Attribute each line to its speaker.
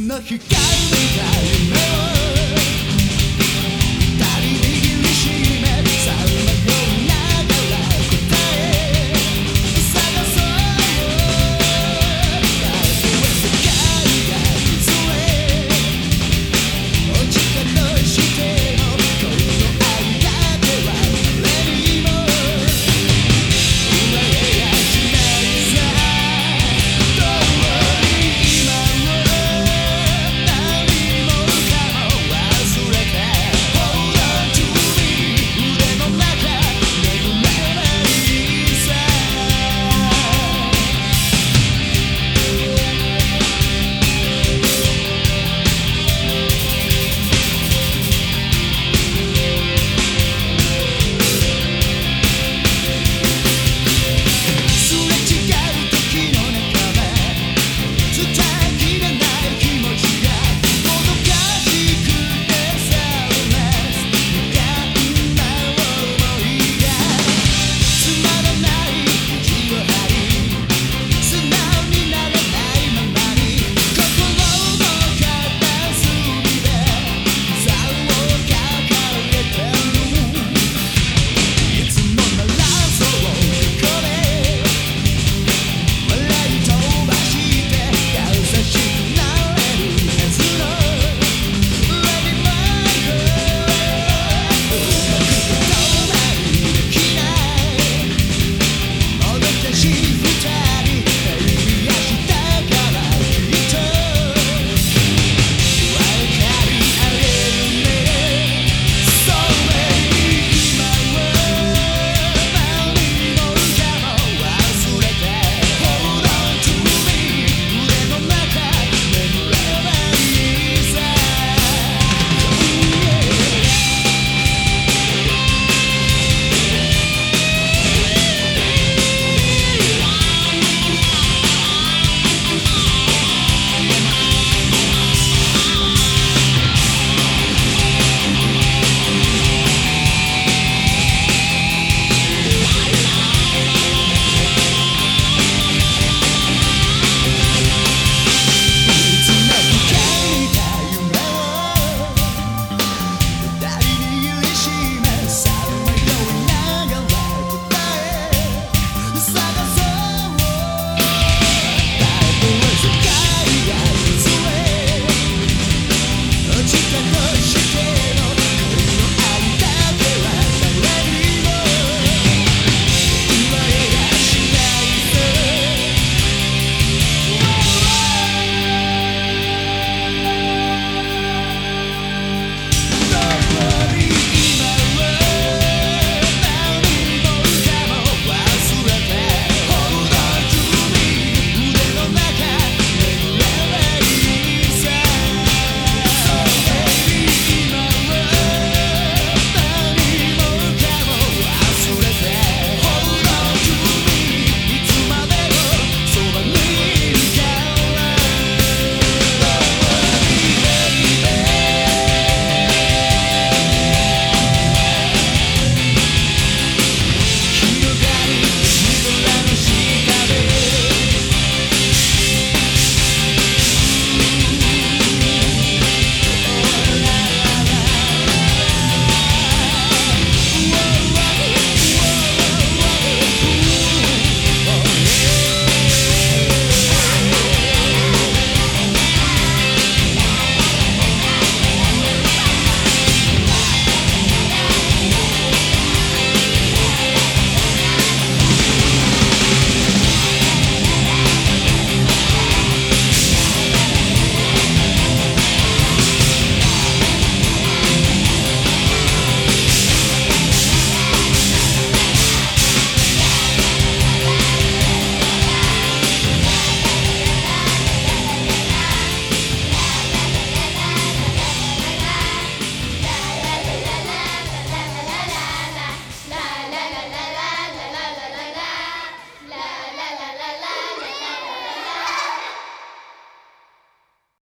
Speaker 1: の光みたいな